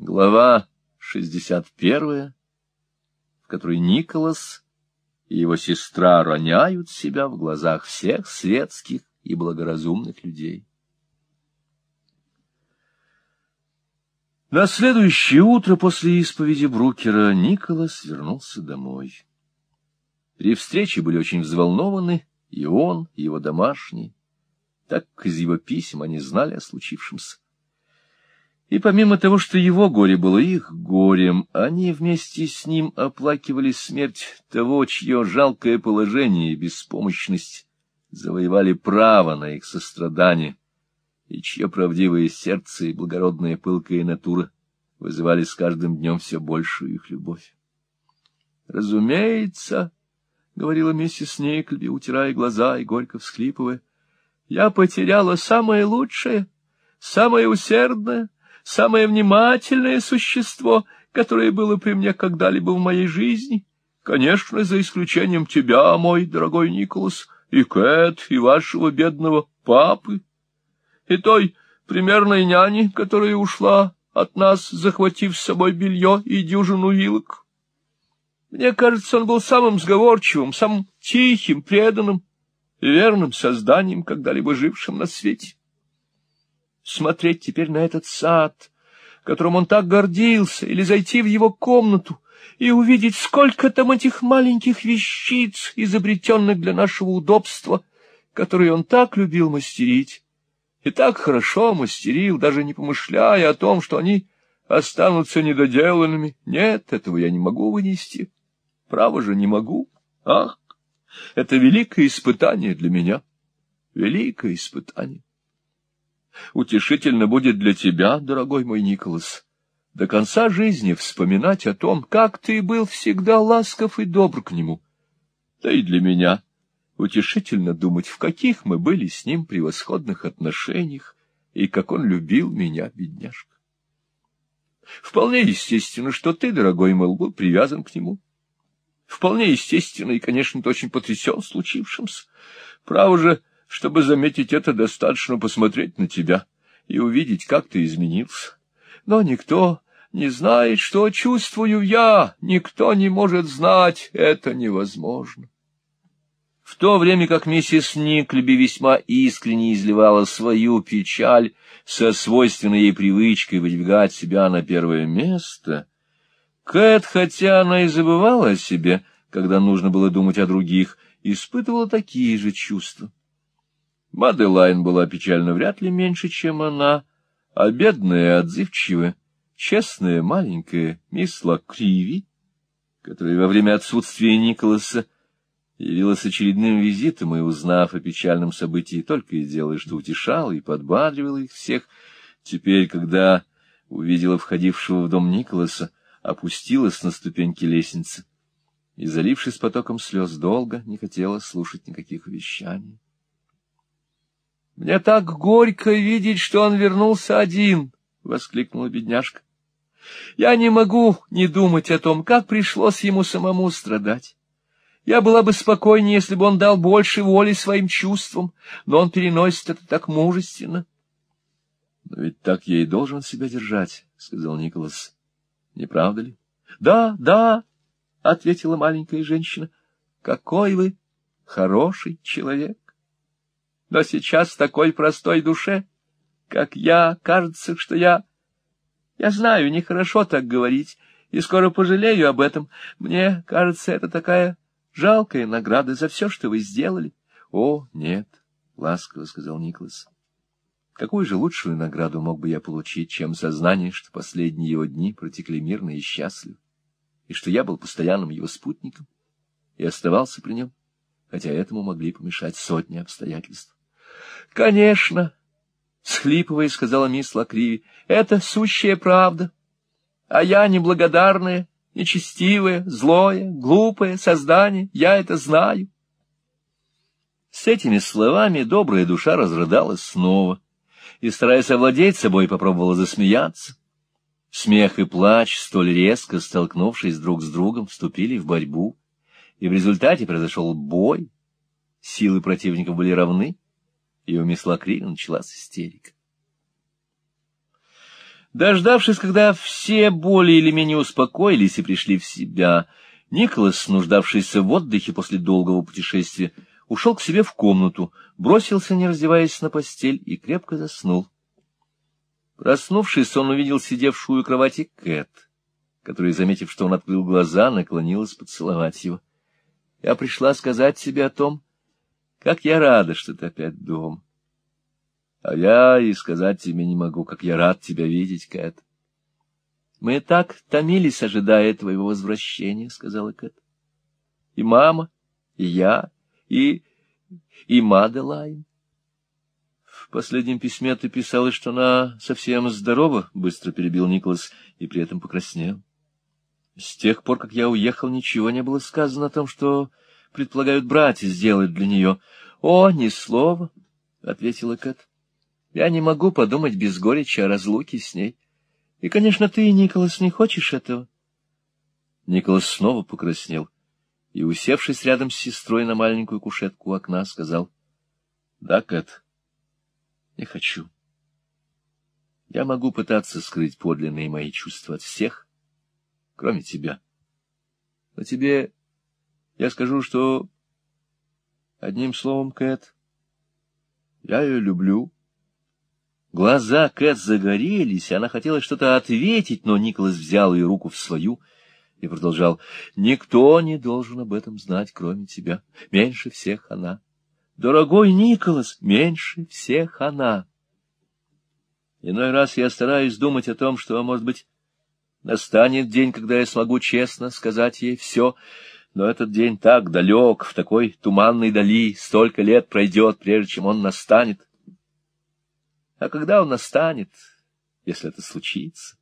Глава 61, в которой Николас и его сестра роняют себя в глазах всех светских и благоразумных людей. На следующее утро после исповеди Брукера Николас вернулся домой. При встрече были очень взволнованы и он, и его домашние, так как из его писем они знали о случившемся. И помимо того, что его горе было их горем, они вместе с ним оплакивали смерть того, чье жалкое положение и беспомощность завоевали право на их сострадание, и чье правдивое сердце и благородная пылкая натура вызывали с каждым днем все большую их любовь. «Разумеется», — говорила миссис Никльби, утирая глаза и горько всхлипывая, — «я потеряла самое лучшее, самое усердное» самое внимательное существо, которое было при мне когда-либо в моей жизни. Конечно, за исключением тебя, мой дорогой Николас, и Кэт, и вашего бедного папы, и той примерной няни, которая ушла от нас, захватив с собой белье и дюжину вилок. Мне кажется, он был самым сговорчивым, самым тихим, преданным и верным созданием, когда-либо жившим на свете смотреть теперь на этот сад, которым он так гордился, или зайти в его комнату и увидеть, сколько там этих маленьких вещиц, изобретенных для нашего удобства, которые он так любил мастерить, и так хорошо мастерил, даже не помышляя о том, что они останутся недоделанными. Нет, этого я не могу вынести. Право же не могу. Ах, это великое испытание для меня. Великое испытание утешительно будет для тебя, дорогой мой Николас, до конца жизни вспоминать о том, как ты был всегда ласков и добр к нему. Да и для меня утешительно думать, в каких мы были с ним превосходных отношениях, и как он любил меня, бедняжка. Вполне естественно, что ты, дорогой мой, был привязан к нему. Вполне естественно и, конечно, ты очень потрясен случившимся. Право же, чтобы заметить это, достаточно посмотреть на тебя и увидеть, как ты изменился. Но никто не знает, что чувствую я, никто не может знать, это невозможно. В то время как миссис Никлеби весьма искренне изливала свою печаль со свойственной ей привычкой выдвигать себя на первое место, Кэт, хотя она и забывала о себе, когда нужно было думать о других, испытывала такие же чувства. Маделайн была печально вряд ли меньше, чем она, а бедная, отзывчивая, честная маленькая мисс Лакриви, которая во время отсутствия Николаса явилась очередным визитом и, узнав о печальном событии, только и делая, что утешала и подбадривала их всех, теперь, когда увидела входившего в дом Николаса, опустилась на ступеньки лестницы и, залившись потоком слез, долго не хотела слушать никаких увещаний. Мне так горько видеть, что он вернулся один, — воскликнула бедняжка. Я не могу не думать о том, как пришлось ему самому страдать. Я была бы спокойнее, если бы он дал больше воли своим чувствам, но он переносит это так мужественно. — Но ведь так я и должен себя держать, — сказал Николас. — Не правда ли? — Да, да, — ответила маленькая женщина. — Какой вы хороший человек! Но сейчас такой простой душе, как я, кажется, что я... Я знаю, нехорошо так говорить, и скоро пожалею об этом. Мне кажется, это такая жалкая награда за все, что вы сделали. — О, нет, — ласково сказал Николас. — Какую же лучшую награду мог бы я получить, чем сознание, что последние его дни протекли мирно и счастливо, и что я был постоянным его спутником и оставался при нем, хотя этому могли помешать сотни обстоятельств. — Конечно, — схлипывая, сказала мисс Лакриви, — это сущая правда. А я неблагодарная, нечестивая, злое, глупое создание, я это знаю. С этими словами добрая душа разрыдалась снова и, стараясь овладеть собой, попробовала засмеяться. Смех и плач, столь резко столкнувшись друг с другом, вступили в борьбу, и в результате произошел бой. Силы противников были равны, и у мисс Лакри началась истерика. Дождавшись, когда все более или менее успокоились и пришли в себя, Николас, нуждавшийся в отдыхе после долгого путешествия, ушел к себе в комнату, бросился, не раздеваясь, на постель и крепко заснул. Проснувшись, он увидел сидевшую у кровати Кэт, которая, заметив, что он открыл глаза, наклонилась поцеловать его. — Я пришла сказать тебе о том, как я рада, что ты опять дома. А я и сказать тебе не могу, как я рад тебя видеть, Кэт. — Мы так томились, ожидая твоего возвращения, — сказала Кэт. — И мама, и я, и... и Маделайн. В последнем письме ты писала, что она совсем здорова, — быстро перебил Николас и при этом покраснел. С тех пор, как я уехал, ничего не было сказано о том, что предполагают братья сделать для нее. — О, ни слова, — ответила Кэт. — Я не могу подумать без горечи о разлуке с ней. И, конечно, ты, Николас, не хочешь этого. Николас снова покраснел и, усевшись рядом с сестрой на маленькую кушетку у окна, сказал, — Да, Кэт, не хочу. Я могу пытаться скрыть подлинные мои чувства от всех, кроме тебя. Но тебе я скажу, что... Одним словом, Кэт, я ее люблю. Глаза Кэт загорелись, и она хотела что-то ответить, но Николас взял ее руку в свою и продолжал. Никто не должен об этом знать, кроме тебя. Меньше всех она. Дорогой Николас, меньше всех она. Иной раз я стараюсь думать о том, что, может быть, настанет день, когда я смогу честно сказать ей все, но этот день так далек, в такой туманной дали, столько лет пройдет, прежде чем он настанет. А когда он настанет, если это случится,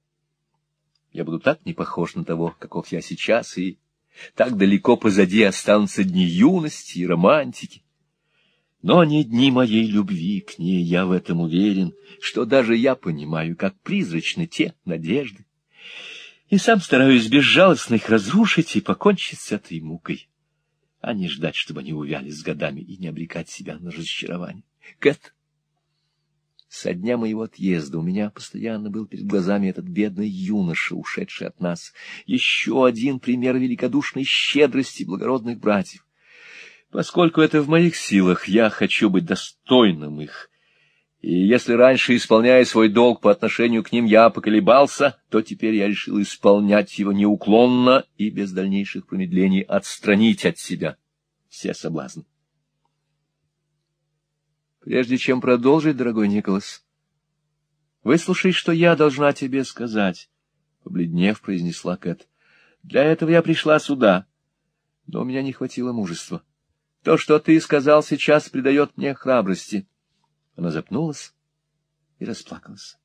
я буду так не похож на того, каков я сейчас, и так далеко позади останутся дни юности и романтики. Но не дни моей любви к ней, я в этом уверен, что даже я понимаю, как призрачны те надежды, и сам стараюсь безжалостно их разрушить и покончить с этой мукой, а не ждать, чтобы они увяли с годами и не обрекать себя на разочарование. Кэт, со дня моего отъезда у меня постоянно был перед глазами этот бедный юноша, ушедший от нас, еще один пример великодушной щедрости благородных братьев. Поскольку это в моих силах, я хочу быть достойным их, и если раньше, исполняя свой долг по отношению к ним, я поколебался, то теперь я решил исполнять его неуклонно и без дальнейших промедлений отстранить от себя все соблазны. Прежде чем продолжить, дорогой Николас, выслушай, что я должна тебе сказать, — побледнев, произнесла Кэт. Для этого я пришла сюда, но у меня не хватило мужества. То, что ты сказал сейчас, придает мне храбрости. Она запнулась и расплакалась.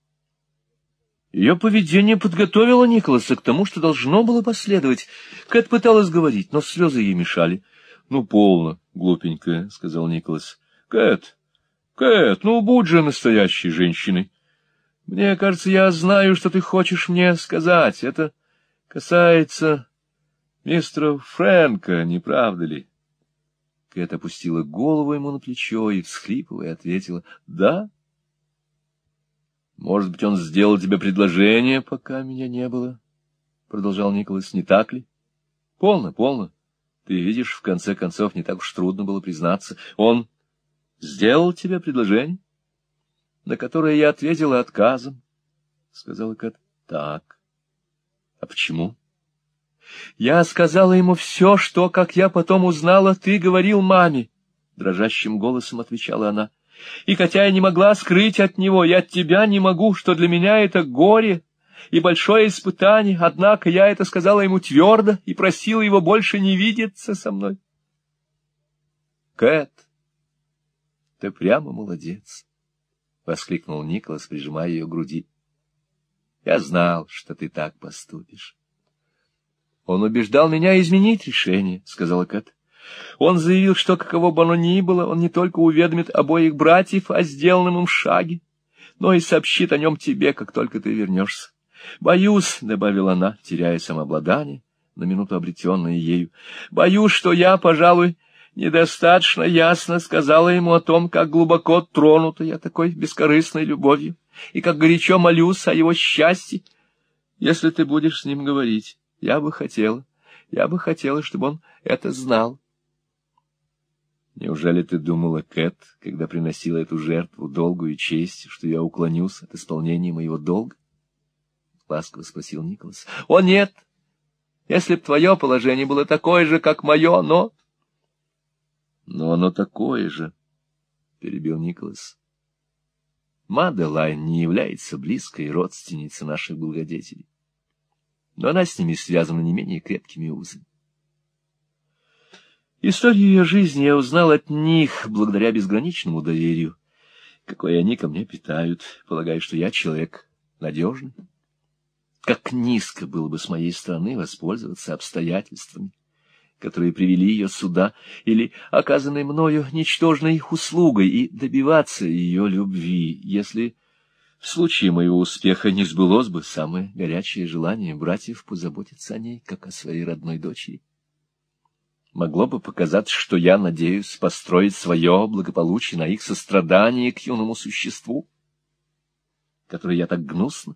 Ее поведение подготовило Николаса к тому, что должно было последовать. Кэт пыталась говорить, но слезы ей мешали. — Ну, полно, глупенькая, — сказал Николас. — Кэт, Кэт, ну, будь же настоящей женщиной. Мне кажется, я знаю, что ты хочешь мне сказать. Это касается мистера Фрэнка, не правда ли? Кэт опустила голову ему на плечо и, всхлипывая, ответила «Да». «Может быть, он сделал тебе предложение, пока меня не было?» — продолжал Николас. «Не так ли?» «Полно, полно. Ты видишь, в конце концов, не так уж трудно было признаться. Он сделал тебе предложение, на которое я ответила отказом?» — сказала Кэт. «Так. А почему?» Я сказала ему все, что, как я потом узнала, ты говорил маме, — дрожащим голосом отвечала она. И хотя я не могла скрыть от него, я от тебя не могу, что для меня это горе и большое испытание, однако я это сказала ему твердо и просила его больше не видеться со мной. Кэт, ты прямо молодец, — воскликнул Николас, прижимая ее к груди. Я знал, что ты так поступишь. Он убеждал меня изменить решение, — сказала Кэт. Он заявил, что, каково бы оно ни было, он не только уведомит обоих братьев о сделанном им шаге, но и сообщит о нем тебе, как только ты вернешься. Боюсь, — добавила она, теряя самообладание, на минуту обретенное ею, — боюсь, что я, пожалуй, недостаточно ясно сказала ему о том, как глубоко тронута я такой бескорыстной любовью, и как горячо молюсь о его счастье. Если ты будешь с ним говорить, я бы хотела, я бы хотела, чтобы он это знал. Неужели ты думала, Кэт, когда приносила эту жертву долгую честь, что я уклонюсь от исполнения моего долга? — ласково спросил Николас. — О, нет! Если б твое положение было такое же, как мое, но... — Но оно такое же, — перебил Николас. Маделайн не является близкой родственницей наших благодетелей, но она с ними связана не менее крепкими узами. Историю ее жизни я узнал от них благодаря безграничному доверию, какое они ко мне питают, полагая, что я человек надежный. Как низко было бы с моей стороны воспользоваться обстоятельствами, которые привели ее сюда, или оказанной мною ничтожной услугой, и добиваться ее любви, если в случае моего успеха не сбылось бы самое горячее желание братьев позаботиться о ней, как о своей родной дочери. Могло бы показаться, что я надеюсь построить свое благополучие на их сострадании к юному существу, которое я так гнусно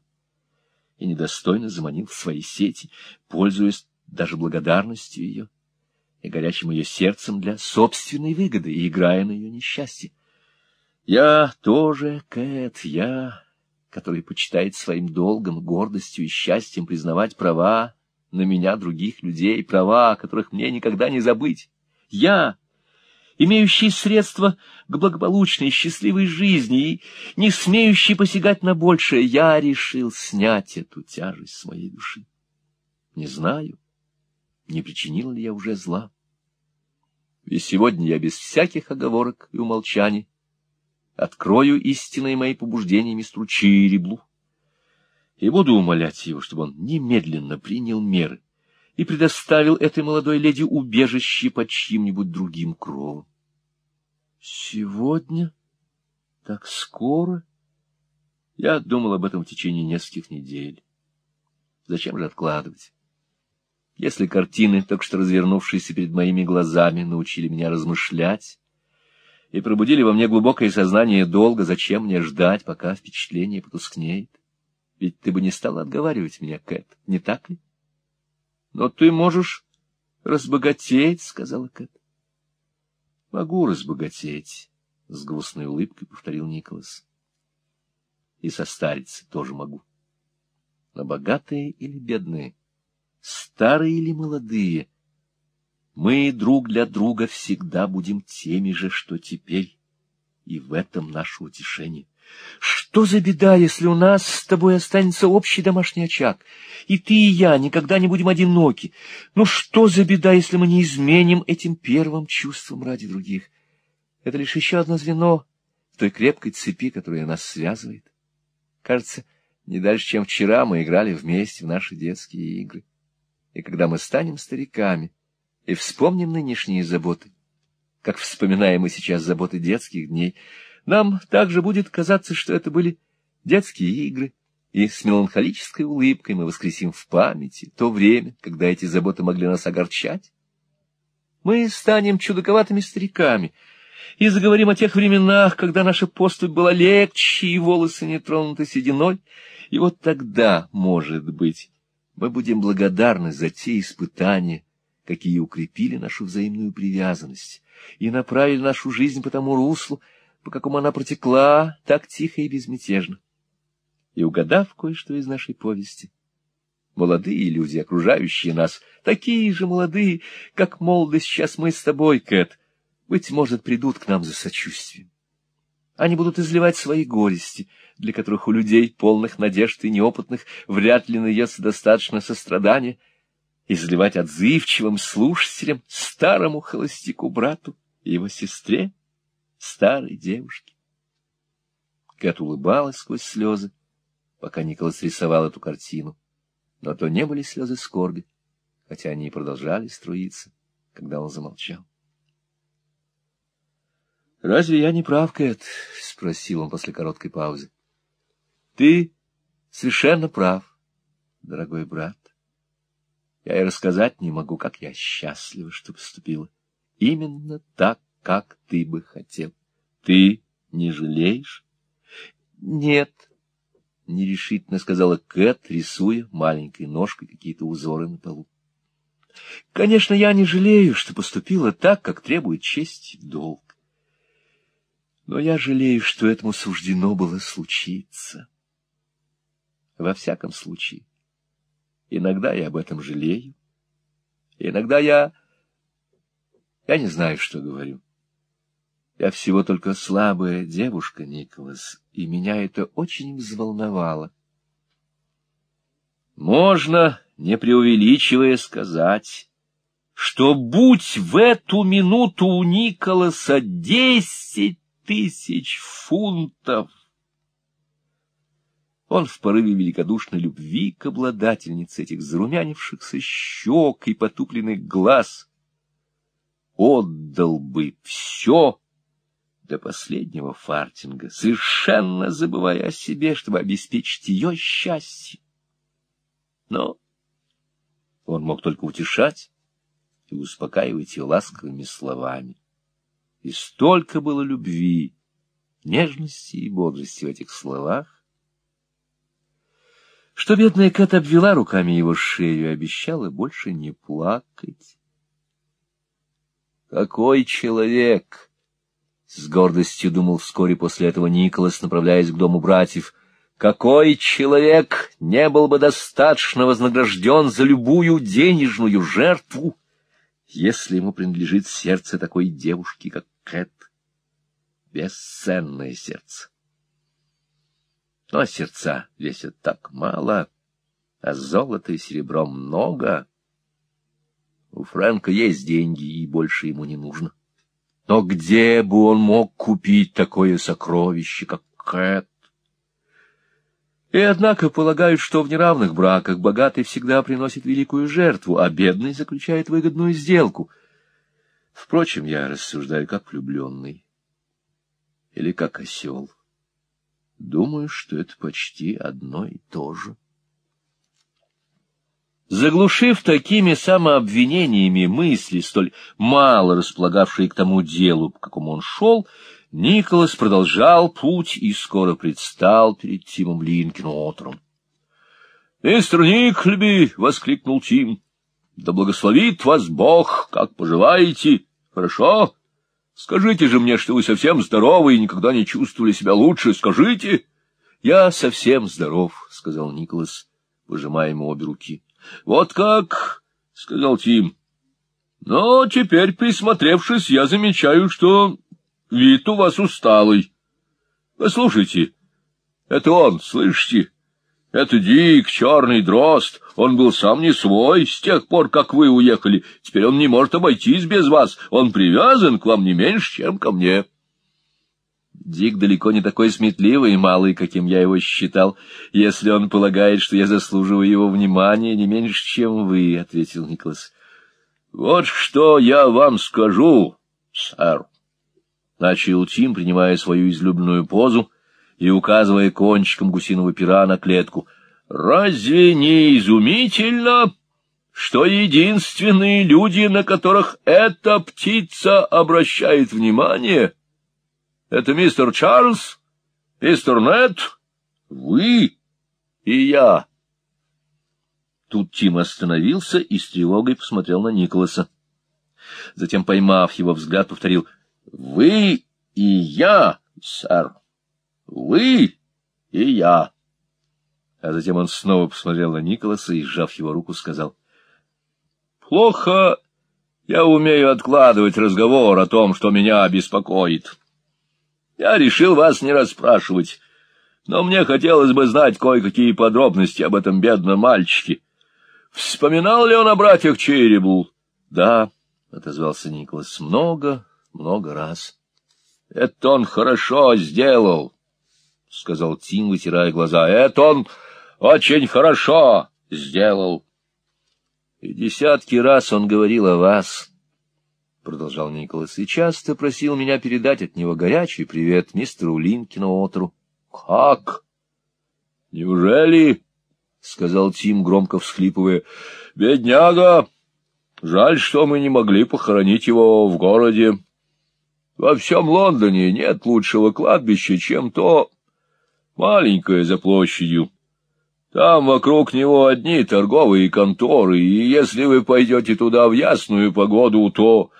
и недостойно заманил в свои сети, пользуясь даже благодарностью ее и горячим ее сердцем для собственной выгоды и играя на ее несчастье. Я тоже, Кэт, я, который почитает своим долгом, гордостью и счастьем признавать права на меня других людей, права, которых мне никогда не забыть. Я, имеющий средства к благополучной счастливой жизни и не смеющий посягать на большее, я решил снять эту тяжесть с моей души. Не знаю, не причинил ли я уже зла. И сегодня я без всяких оговорок и умолчаний открою истинные мои побуждения мистеру Чириблу и буду умолять его, чтобы он немедленно принял меры и предоставил этой молодой леди убежище под чьим-нибудь другим кровом. Сегодня? Так скоро? Я думал об этом в течение нескольких недель. Зачем же откладывать? Если картины, только что развернувшиеся перед моими глазами, научили меня размышлять и пробудили во мне глубокое сознание долга, зачем мне ждать, пока впечатление потускнеет? Ведь ты бы не стала отговаривать меня, Кэт, не так ли? — Но ты можешь разбогатеть, — сказала Кэт. — Могу разбогатеть, — с грустной улыбкой повторил Николас. — И состариться тоже могу. Но богатые или бедные, старые или молодые, мы друг для друга всегда будем теми же, что теперь, и в этом наше утешение. Что за беда, если у нас с тобой останется общий домашний очаг, и ты и я никогда не будем одиноки? Ну что за беда, если мы не изменим этим первым чувством ради других? Это лишь еще одно звено в той крепкой цепи, которая нас связывает. Кажется, не дальше, чем вчера мы играли вместе в наши детские игры. И когда мы станем стариками и вспомним нынешние заботы, как вспоминаем мы сейчас заботы детских дней, нам также будет казаться, что это были детские игры, и с меланхолической улыбкой мы воскресим в памяти то время, когда эти заботы могли нас огорчать. Мы станем чудаковатыми стариками и заговорим о тех временах, когда наша поступь была легче и волосы не тронуты сединой, и вот тогда, может быть, мы будем благодарны за те испытания, какие укрепили нашу взаимную привязанность и направили нашу жизнь по тому руслу, по какому она протекла так тихо и безмятежно. И угадав кое-что из нашей повести, молодые люди, окружающие нас, такие же молодые, как молоды сейчас мы с тобой, Кэт, быть может, придут к нам за сочувствием. Они будут изливать свои горести, для которых у людей, полных надежд и неопытных, вряд ли найдется достаточно сострадания, изливать отзывчивым слушателям, старому холостяку-брату и его сестре, старой девушки. Кэт улыбалась сквозь слезы, пока Николас рисовал эту картину. Но то не были слезы скорби, хотя они и продолжали струиться, когда он замолчал. — Разве я не прав, Кэт? — спросил он после короткой паузы. — Ты совершенно прав, дорогой брат. Я и рассказать не могу, как я счастлива, что поступила. Именно так, как ты бы хотел. Ты не жалеешь? Нет, — нерешительно сказала Кэт, рисуя маленькой ножкой какие-то узоры на полу. — Конечно, я не жалею, что поступила так, как требует честь и долг. Но я жалею, что этому суждено было случиться. Во всяком случае, иногда я об этом жалею. Иногда я... Я не знаю, что говорю. Я всего только слабая девушка, Николас, и меня это очень взволновало. Можно, не преувеличивая, сказать, что будь в эту минуту у Николаса десять тысяч фунтов, он в порыве великодушной любви к обладательнице этих зарумянившихся щек и потупленных глаз отдал бы все до последнего фартинга, совершенно забывая о себе, чтобы обеспечить ее счастье. Но он мог только утешать и успокаивать ее ласковыми словами. И столько было любви, нежности и бодрости в этих словах, что бедная Кэт обвела руками его шею и обещала больше не плакать. Какой человек! С гордостью думал вскоре после этого Николас, направляясь к дому братьев. Какой человек не был бы достаточно вознагражден за любую денежную жертву, если ему принадлежит сердце такой девушки, как Кэт? Бесценное сердце. Но сердца весят так мало, а золота и серебро много. У Фрэнка есть деньги, и больше ему не нужно. Но где бы он мог купить такое сокровище, как Кэт? И однако полагают, что в неравных браках богатый всегда приносит великую жертву, а бедный заключает выгодную сделку. Впрочем, я рассуждаю как влюбленный или как осел. Думаю, что это почти одно и то же. Заглушив такими самообвинениями мысли, столь мало располагавшие к тому делу, по какому он шел, Николас продолжал путь и скоро предстал перед Тимом Линкеноутером. — Мистер Никльби! — воскликнул Тим. — Да благословит вас Бог! Как поживаете? Хорошо? Скажите же мне, что вы совсем здоровы и никогда не чувствовали себя лучше. Скажите! — Я совсем здоров, — сказал Николас, пожимая ему обе руки. — Вот как, — сказал Тим. — Но теперь, присмотревшись, я замечаю, что вид у вас усталый. Послушайте, это он, слышите? Это Дик, черный дрозд. Он был сам не свой с тех пор, как вы уехали. Теперь он не может обойтись без вас. Он привязан к вам не меньше, чем ко мне. Дик далеко не такой сметливый и малый, каким я его считал, если он полагает, что я заслуживаю его внимания не меньше, чем вы, — ответил Николас. — Вот что я вам скажу, сэр, — начал Тим, принимая свою излюбленную позу и указывая кончиком гусиного пера на клетку. — Разве не изумительно, что единственные люди, на которых эта птица обращает внимание, — это мистер Чарльз, мистер Нет, вы и я. Тут Тим остановился и с тревогой посмотрел на Николаса. Затем, поймав его взгляд, повторил «Вы и я, сэр, вы и я». А затем он снова посмотрел на Николаса и, сжав его руку, сказал «Плохо я умею откладывать разговор о том, что меня беспокоит». Я решил вас не расспрашивать, но мне хотелось бы знать кое-какие подробности об этом бедном мальчике. Вспоминал ли он о братьях Черебл? — Да, — отозвался Николас, — много, много раз. — Это он хорошо сделал, — сказал Тим, вытирая глаза. — Это он очень хорошо сделал. И десятки раз он говорил о вас. — продолжал Николас, — и часто просил меня передать от него горячий привет мистеру Линкину Отру. — Как? — Неужели? — сказал Тим, громко всхлипывая. — Бедняга! Жаль, что мы не могли похоронить его в городе. Во всем Лондоне нет лучшего кладбища, чем то... маленькое за площадью. Там вокруг него одни торговые конторы, и если вы пойдете туда в ясную погоду, то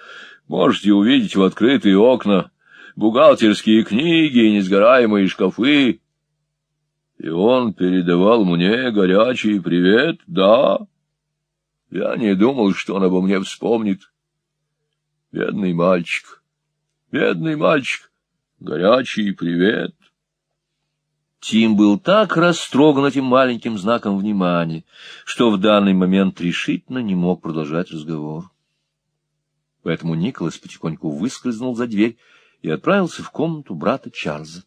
можете увидеть в открытые окна бухгалтерские книги и несгораемые шкафы. И он передавал мне горячий привет, да. Я не думал, что он обо мне вспомнит. Бедный мальчик, бедный мальчик, горячий привет. Тим был так растроган этим маленьким знаком внимания, что в данный момент решительно не мог продолжать разговор. Поэтому Николас потихоньку выскользнул за дверь и отправился в комнату брата Чарльза.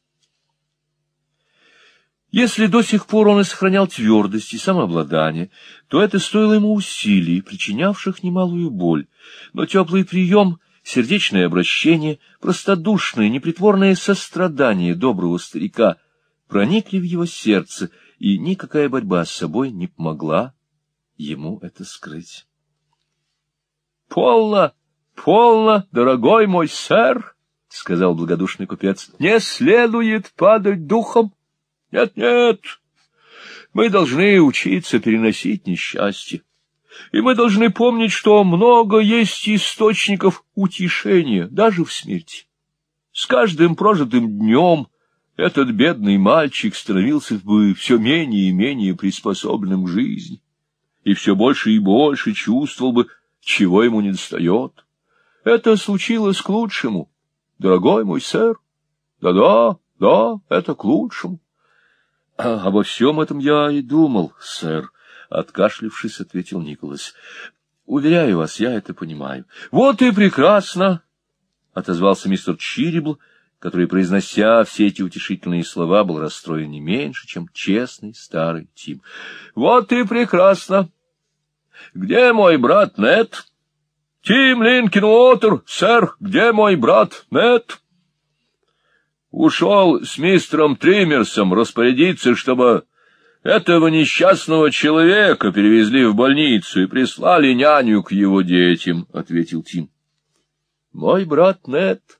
Если до сих пор он и сохранял твердость и самообладание, то это стоило ему усилий, причинявших немалую боль, но теплый прием, сердечное обращение, простодушное, непритворное сострадание доброго старика — проникли в его сердце, и никакая борьба с собой не помогла ему это скрыть. — Полно, полно, дорогой мой сэр, — сказал благодушный купец, — не следует падать духом. Нет, нет, мы должны учиться переносить несчастье. И мы должны помнить, что много есть источников утешения, даже в смерти. С каждым прожитым днем этот бедный мальчик становился бы все менее и менее приспособленным к жизни, и все больше и больше чувствовал бы, чего ему не достает. Это случилось к лучшему, дорогой мой сэр. Да-да, да, это к лучшему. А, обо всем этом я и думал, сэр, — откашлившись, ответил Николас. — Уверяю вас, я это понимаю. — Вот и прекрасно! — отозвался мистер Чирибл, — который, произнося все эти утешительные слова, был расстроен не меньше, чем честный старый Тим. — Вот и прекрасно! Где мой брат Нет? Тим Линкин Уотер, сэр, где мой брат Нет? Ушел с мистером Триммерсом распорядиться, чтобы этого несчастного человека перевезли в больницу и прислали няню к его детям, — ответил Тим. — Мой брат Нет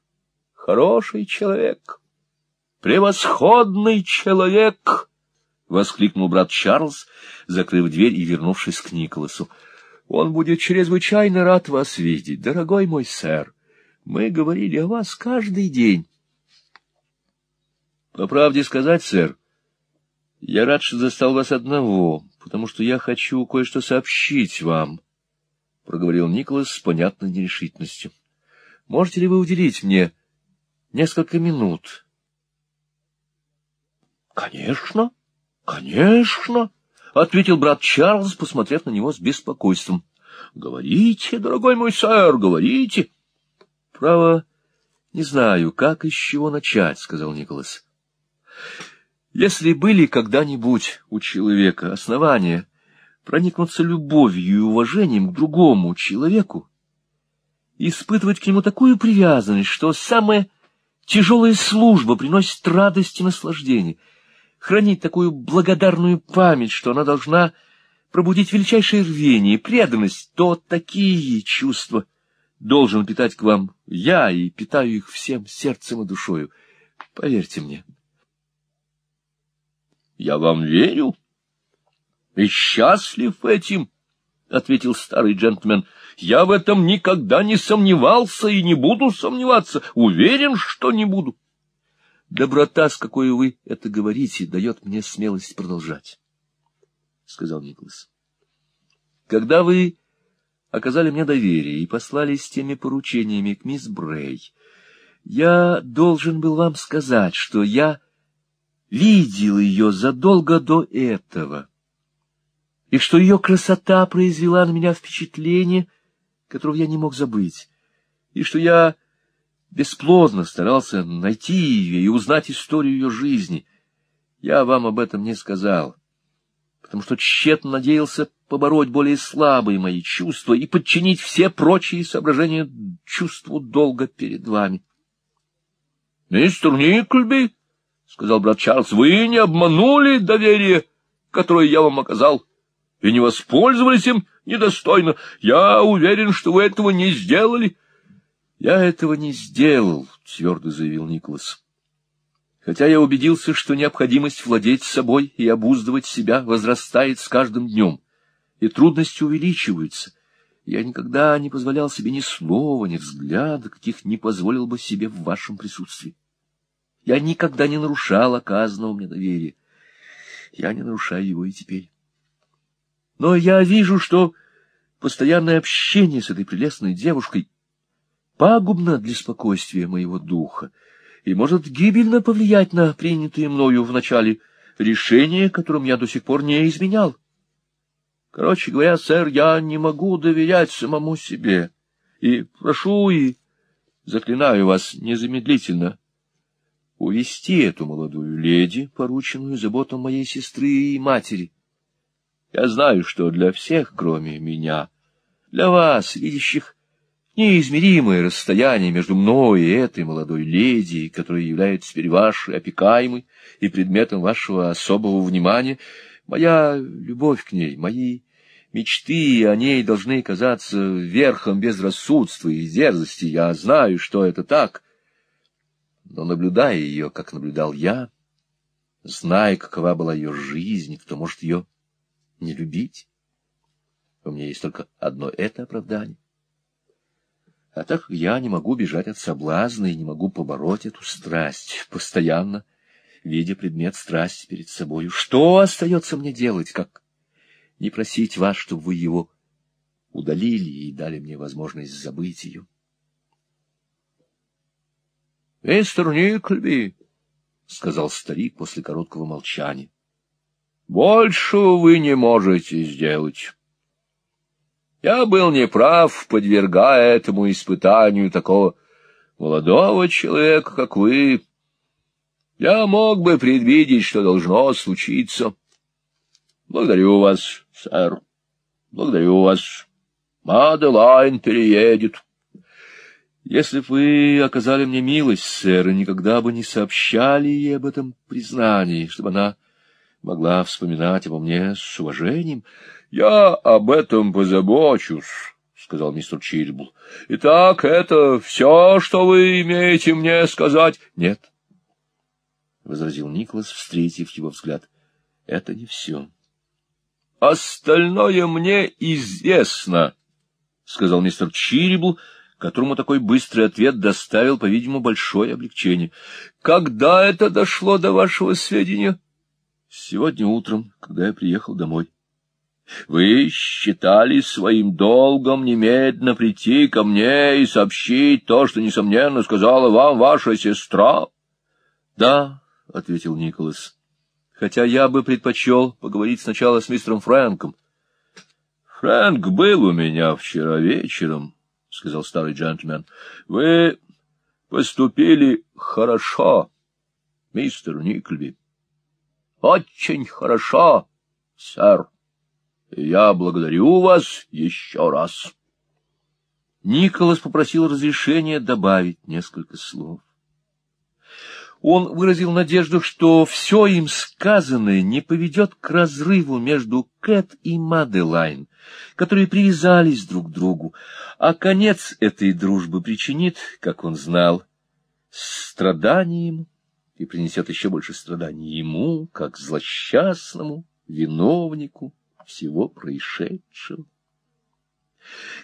хороший человек, превосходный человек! — воскликнул брат Чарльз, закрыв дверь и вернувшись к Николасу. — Он будет чрезвычайно рад вас видеть, дорогой мой сэр. Мы говорили о вас каждый день. — По правде сказать, сэр, я рад, что застал вас одного, потому что я хочу кое-что сообщить вам, — проговорил Николас с понятной нерешительностью. — Можете ли вы уделить мне несколько минут. — Конечно, конечно, — ответил брат Чарльз, посмотрев на него с беспокойством. — Говорите, дорогой мой сэр, говорите. — Право, не знаю, как и с чего начать, — сказал Николас. — Если были когда-нибудь у человека основания проникнуться любовью и уважением к другому человеку, испытывать к нему такую привязанность, что самое Тяжелая служба приносит радость и наслаждение. Хранить такую благодарную память, что она должна пробудить величайшее рвение и преданность, то такие чувства должен питать к вам я и питаю их всем сердцем и душою. Поверьте мне. — Я вам верю и счастлив этим, — ответил старый джентльмен. Я в этом никогда не сомневался и не буду сомневаться. Уверен, что не буду. Доброта, с какой вы это говорите, дает мне смелость продолжать, — сказал Николас. Когда вы оказали мне доверие и послали с теми поручениями к мисс Брей, я должен был вам сказать, что я видел ее задолго до этого, и что ее красота произвела на меня впечатление — которого я не мог забыть, и что я бесплодно старался найти ее и узнать историю ее жизни. Я вам об этом не сказал, потому что тщетно надеялся побороть более слабые мои чувства и подчинить все прочие соображения чувству долга перед вами. — Мистер Никльби, — сказал брат Чарльз, — вы не обманули доверие, которое я вам оказал, и не воспользовались им недостойно. Я уверен, что вы этого не сделали. — Я этого не сделал, — твердо заявил Николас. Хотя я убедился, что необходимость владеть собой и обуздывать себя возрастает с каждым днем, и трудности увеличиваются, я никогда не позволял себе ни слова, ни взгляда, каких не позволил бы себе в вашем присутствии. Я никогда не нарушал оказанного мне доверия. Я не нарушаю его и теперь. Но я вижу, что постоянное общение с этой прелестной девушкой пагубно для спокойствия моего духа и может гибельно повлиять на принятые мною вначале решение, которым я до сих пор не изменял. Короче говоря, сэр, я не могу доверять самому себе. И прошу и заклинаю вас незамедлительно увести эту молодую леди, порученную заботам моей сестры и матери. Я знаю, что для всех, кроме меня, для вас, видящих неизмеримое расстояние между мной и этой молодой леди, которая является теперь вашей опекаемой и предметом вашего особого внимания, моя любовь к ней, мои мечты о ней должны казаться верхом безрассудства и дерзости. Я знаю, что это так, но, наблюдая ее, как наблюдал я, зная, какова была ее жизнь, кто может ее не любить, у меня есть только одно это оправдание. А так я не могу бежать от соблазна и не могу побороть эту страсть, постоянно видя предмет страсти перед собою. Что остается мне делать, как не просить вас, чтобы вы его удалили и дали мне возможность забыть ее? — Мистер Никльби, — сказал старик после короткого молчания, — больше вы не можете сделать. Я был неправ, подвергая этому испытанию такого молодого человека, как вы. Я мог бы предвидеть, что должно случиться. Благодарю вас, сэр. Благодарю вас. Маделайн переедет. Если бы вы оказали мне милость, сэр, и никогда бы не сообщали ей об этом признании, чтобы она могла вспоминать обо мне с уважением, — Я об этом позабочусь, — сказал мистер Чирбл. — Итак, это все, что вы имеете мне сказать? — Нет, — возразил Николас, встретив его взгляд. — Это не все. — Остальное мне известно, — сказал мистер Чирбл, которому такой быстрый ответ доставил, по-видимому, большое облегчение. — Когда это дошло до вашего сведения? — Сегодня утром, когда я приехал домой. — вы считали своим долгом немедленно прийти ко мне и сообщить то, что, несомненно, сказала вам ваша сестра? — Да, — ответил Николас, — хотя я бы предпочел поговорить сначала с мистером Фрэнком. — Фрэнк был у меня вчера вечером, — сказал старый джентльмен. — Вы поступили хорошо, мистер Никльби. — Очень хорошо, сэр. Я благодарю вас еще раз. Николас попросил разрешения добавить несколько слов. Он выразил надежду, что все им сказанное не поведет к разрыву между Кэт и Маделайн, которые привязались друг к другу, а конец этой дружбы причинит, как он знал, страданием и принесет еще больше страданий ему, как злосчастному виновнику всего происшедшего.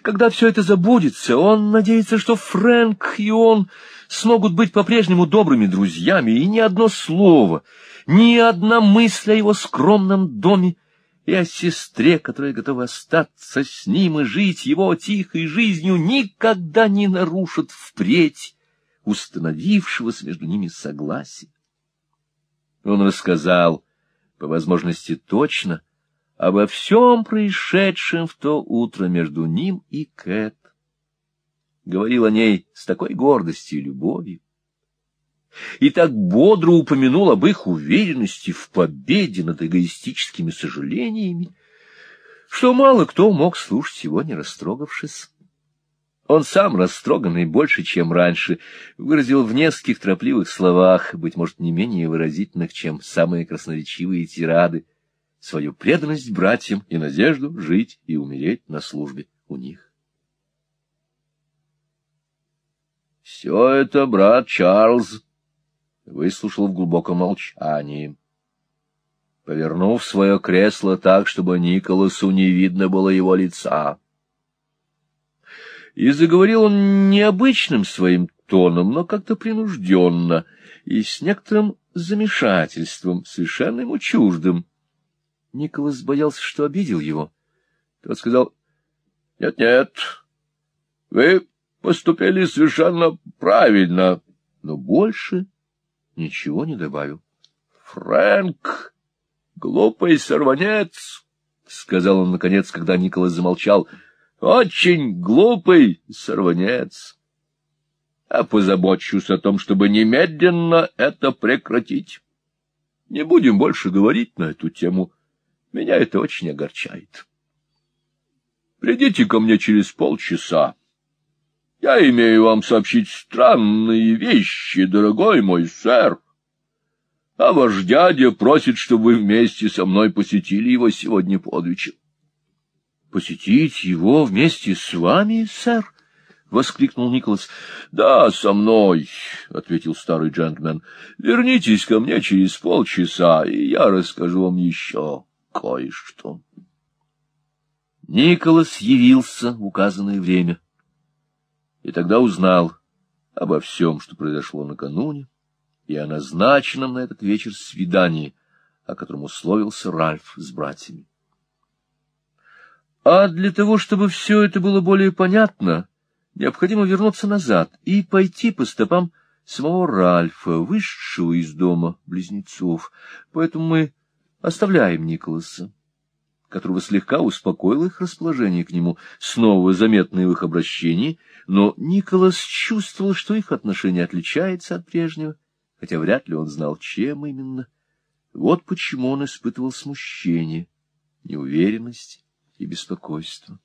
Когда все это забудется, он надеется, что Фрэнк и он смогут быть по-прежнему добрыми друзьями, и ни одно слово, ни одна мысль о его скромном доме и о сестре, которая готова остаться с ним и жить его тихой жизнью, никогда не нарушит впредь установившегося между ними согласия. Он рассказал, по возможности точно, обо всем происшедшем в то утро между ним и Кэт. Говорил о ней с такой гордостью и любовью, и так бодро упомянул об их уверенности в победе над эгоистическими сожалениями, что мало кто мог слушать его, не растрогавшись. Он сам, растроганный больше, чем раньше, выразил в нескольких торопливых словах, быть может, не менее выразительных, чем самые красноречивые тирады, свою преданность братьям и надежду жить и умереть на службе у них. — Все это, брат Чарльз, выслушал в глубоком молчании. Повернув свое кресло так, чтобы Николасу не видно было его лица. И заговорил он необычным своим тоном, но как-то принужденно и с некоторым замешательством, совершенно ему чуждым. Николас боялся, что обидел его. Тот сказал, «Нет, — Нет-нет, вы поступили совершенно правильно, но больше ничего не добавил. — Фрэнк, глупый сорванец, — сказал он, наконец, когда Николас замолчал, — очень глупый сорванец. Я позабочусь о том, чтобы немедленно это прекратить. Не будем больше говорить на эту тему. Меня это очень огорчает. Придите ко мне через полчаса. Я имею вам сообщить странные вещи, дорогой мой сэр. А ваш дядя просит, чтобы вы вместе со мной посетили его сегодня под вечер. — Посетить его вместе с вами, сэр? — воскликнул Николас. — Да, со мной, — ответил старый джентльмен. — Вернитесь ко мне через полчаса, и я расскажу вам еще кое-что. Николас явился в указанное время и тогда узнал обо всем, что произошло накануне, и о назначенном на этот вечер свидании, о котором условился Ральф с братьями. А для того, чтобы все это было более понятно, необходимо вернуться назад и пойти по стопам самого Ральфа, вышедшего из дома близнецов. Поэтому мы оставляем Николаса которого слегка успокоило их расположение к нему, снова заметное в их обращении, но Николас чувствовал, что их отношение отличается от прежнего, хотя вряд ли он знал, чем именно. Вот почему он испытывал смущение, неуверенность и беспокойство.